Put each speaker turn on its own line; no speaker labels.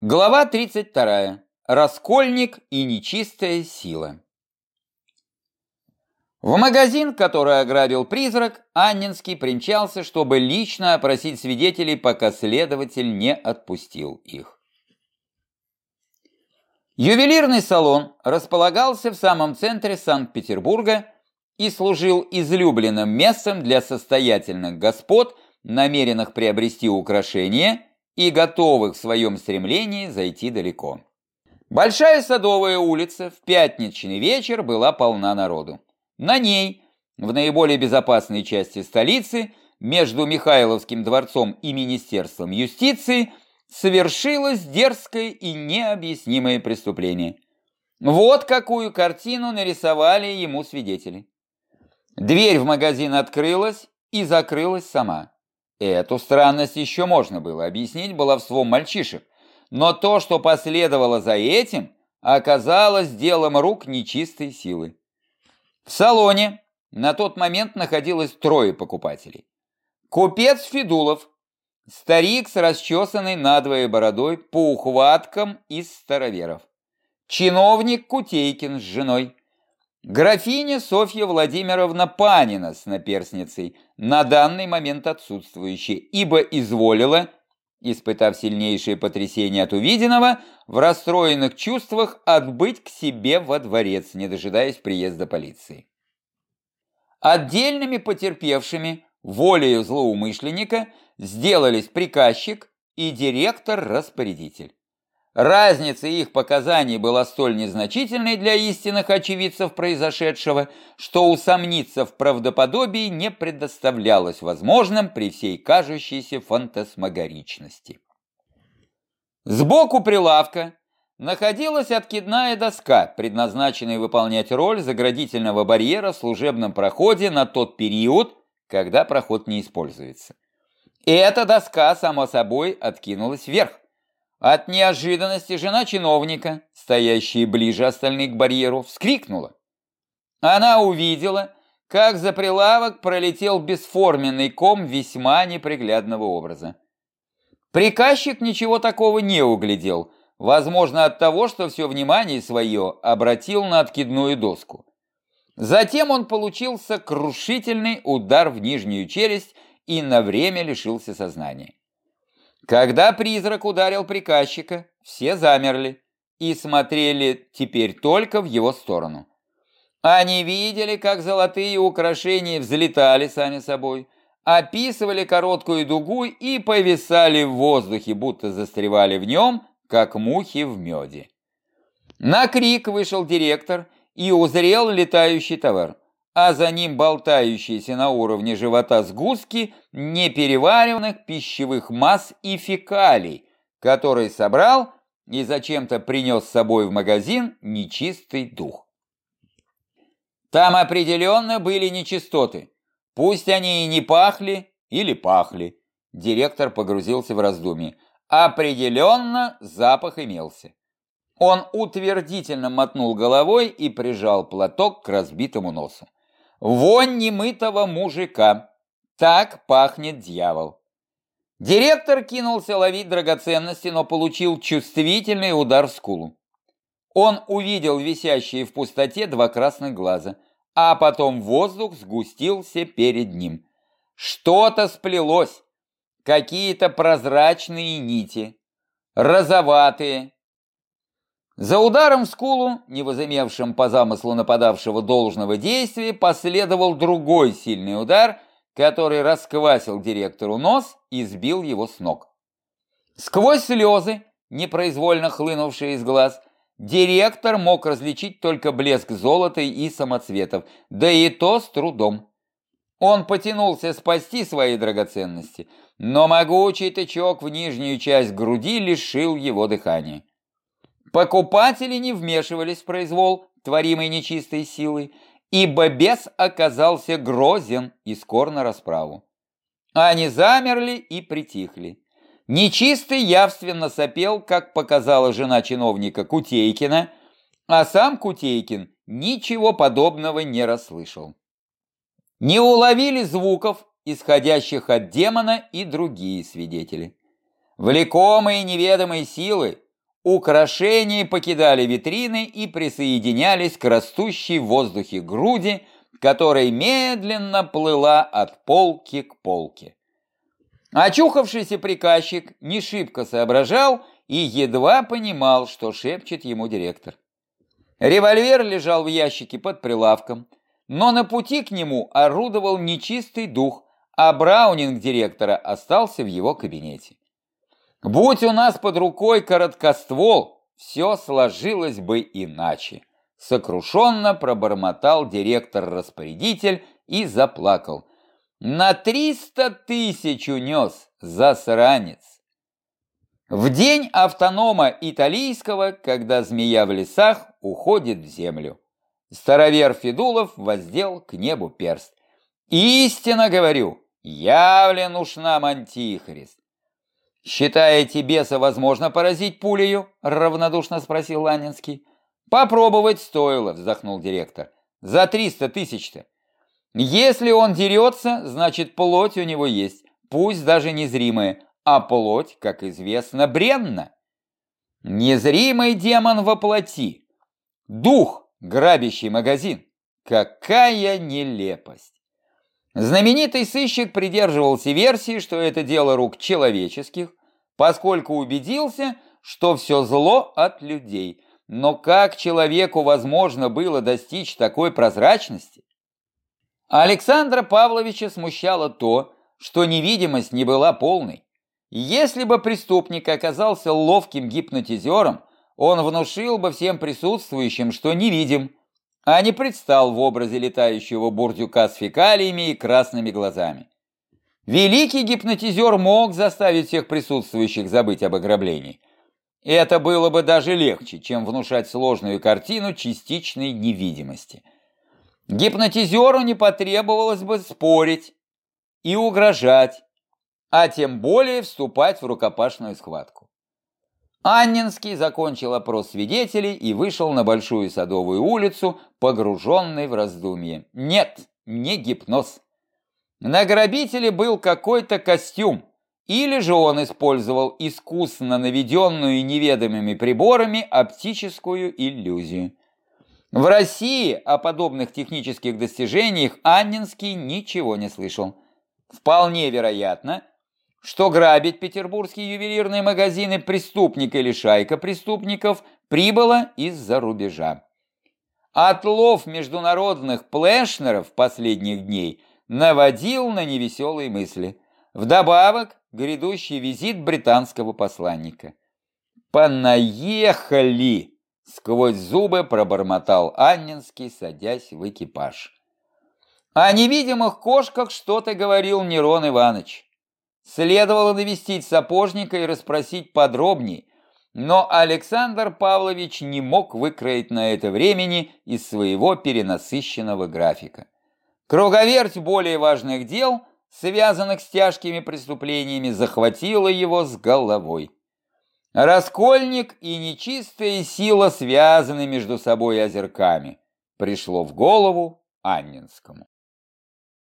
Глава 32. Раскольник и нечистая сила. В магазин, который ограбил призрак, Аннинский примчался, чтобы лично опросить свидетелей, пока следователь не отпустил их. Ювелирный салон располагался в самом центре Санкт-Петербурга и служил излюбленным местом для состоятельных господ, намеренных приобрести украшения и готовых в своем стремлении зайти далеко. Большая Садовая улица в пятничный вечер была полна народу. На ней, в наиболее безопасной части столицы, между Михайловским дворцом и Министерством юстиции, совершилось дерзкое и необъяснимое преступление. Вот какую картину нарисовали ему свидетели. Дверь в магазин открылась и закрылась сама. Эту странность еще можно было объяснить баловством мальчишек, но то, что последовало за этим, оказалось делом рук нечистой силы. В салоне на тот момент находилось трое покупателей. Купец Федулов, старик с расчесанной надвое бородой по ухваткам из староверов. Чиновник Кутейкин с женой. Графиня Софья Владимировна Панина с наперсницей, на данный момент отсутствующая, ибо изволила, испытав сильнейшее потрясение от увиденного, в расстроенных чувствах отбыть к себе во дворец, не дожидаясь приезда полиции. Отдельными потерпевшими, волею злоумышленника, сделались приказчик и директор-распорядитель. Разница их показаний была столь незначительной для истинных очевидцев произошедшего, что усомниться в правдоподобии не предоставлялось возможным при всей кажущейся фантасмагоричности. Сбоку прилавка находилась откидная доска, предназначенная выполнять роль заградительного барьера в служебном проходе на тот период, когда проход не используется. И эта доска, само собой, откинулась вверх. От неожиданности жена чиновника, стоящая ближе остальных к барьеру, вскрикнула. Она увидела, как за прилавок пролетел бесформенный ком весьма неприглядного образа. Приказчик ничего такого не углядел, возможно от того, что все внимание свое обратил на откидную доску. Затем он получил сокрушительный удар в нижнюю челюсть и на время лишился сознания. Когда призрак ударил приказчика, все замерли и смотрели теперь только в его сторону. Они видели, как золотые украшения взлетали сами собой, описывали короткую дугу и повисали в воздухе, будто застревали в нем, как мухи в меде. На крик вышел директор и узрел летающий товар а за ним болтающиеся на уровне живота сгустки неперевариванных пищевых масс и фекалий, которые собрал и зачем-то принес с собой в магазин нечистый дух. Там определенно были нечистоты, пусть они и не пахли или пахли. Директор погрузился в раздумье. Определенно запах имелся. Он утвердительно мотнул головой и прижал платок к разбитому носу. Вонь немытого мужика. Так пахнет дьявол. Директор кинулся ловить драгоценности, но получил чувствительный удар в скулу. Он увидел висящие в пустоте два красных глаза, а потом воздух сгустился перед ним. Что-то сплелось, какие-то прозрачные нити, розоватые, за ударом в скулу, не возымевшим по замыслу нападавшего должного действия, последовал другой сильный удар, который расквасил директору нос и сбил его с ног. Сквозь слезы, непроизвольно хлынувшие из глаз, директор мог различить только блеск золота и самоцветов, да и то с трудом. Он потянулся спасти свои драгоценности, но могучий тычок в нижнюю часть груди лишил его дыхания. Покупатели не вмешивались в произвол, творимый нечистой силой, ибо бес оказался грозен и скор на расправу. Они замерли и притихли. Нечистый явственно сопел, как показала жена чиновника Кутейкина, а сам Кутейкин ничего подобного не расслышал. Не уловили звуков, исходящих от демона и другие свидетели. Влекомые неведомой силы, Украшения покидали витрины и присоединялись к растущей в воздухе груди, которая медленно плыла от полки к полке. Очухавшийся приказчик не шибко соображал и едва понимал, что шепчет ему директор. Револьвер лежал в ящике под прилавком, но на пути к нему орудовал нечистый дух, а браунинг директора остался в его кабинете. Будь у нас под рукой короткоствол, все сложилось бы иначе. Сокрушенно пробормотал директор-распорядитель и заплакал. На триста тысяч унес, засранец. В день автонома италийского, когда змея в лесах уходит в землю. Старовер Федулов воздел к небу перст. Истинно говорю, явлен уж нам антихрист. «Считаете, беса возможно поразить пулею?» — равнодушно спросил Ланинский. «Попробовать стоило», — вздохнул директор. «За триста тысяч-то. Если он дерется, значит, плоть у него есть, пусть даже незримая, а плоть, как известно, бренна. Незримый демон воплоти. Дух, грабящий магазин. Какая нелепость! Знаменитый сыщик придерживался версии, что это дело рук человеческих, поскольку убедился, что все зло от людей. Но как человеку возможно было достичь такой прозрачности? Александра Павловича смущало то, что невидимость не была полной. Если бы преступник оказался ловким гипнотизером, он внушил бы всем присутствующим, что невидим, а не предстал в образе летающего бурдюка с фекалиями и красными глазами. Великий гипнотизер мог заставить всех присутствующих забыть об ограблении. Это было бы даже легче, чем внушать сложную картину частичной невидимости. Гипнотизеру не потребовалось бы спорить и угрожать, а тем более вступать в рукопашную схватку. Аннинский закончил опрос свидетелей и вышел на Большую Садовую улицу, погруженный в раздумье. Нет, не гипноз. На грабителе был какой-то костюм, или же он использовал искусно наведенную неведомыми приборами оптическую иллюзию. В России о подобных технических достижениях Аннинский ничего не слышал. Вполне вероятно, что грабить петербургские ювелирные магазины преступник или шайка преступников прибыла из-за рубежа. Отлов международных плешнеров последних дней наводил на невеселые мысли. Вдобавок, грядущий визит британского посланника. «Понаехали!» — сквозь зубы пробормотал Аннинский, садясь в экипаж. О невидимых кошках что-то говорил Нерон Иванович. Следовало навестить сапожника и расспросить подробнее, но Александр Павлович не мог выкроить на это времени из своего перенасыщенного графика. Круговерть более важных дел, связанных с тяжкими преступлениями, захватила его с головой. Раскольник и нечистая сила связаны между собой озерками, пришло в голову Аннинскому.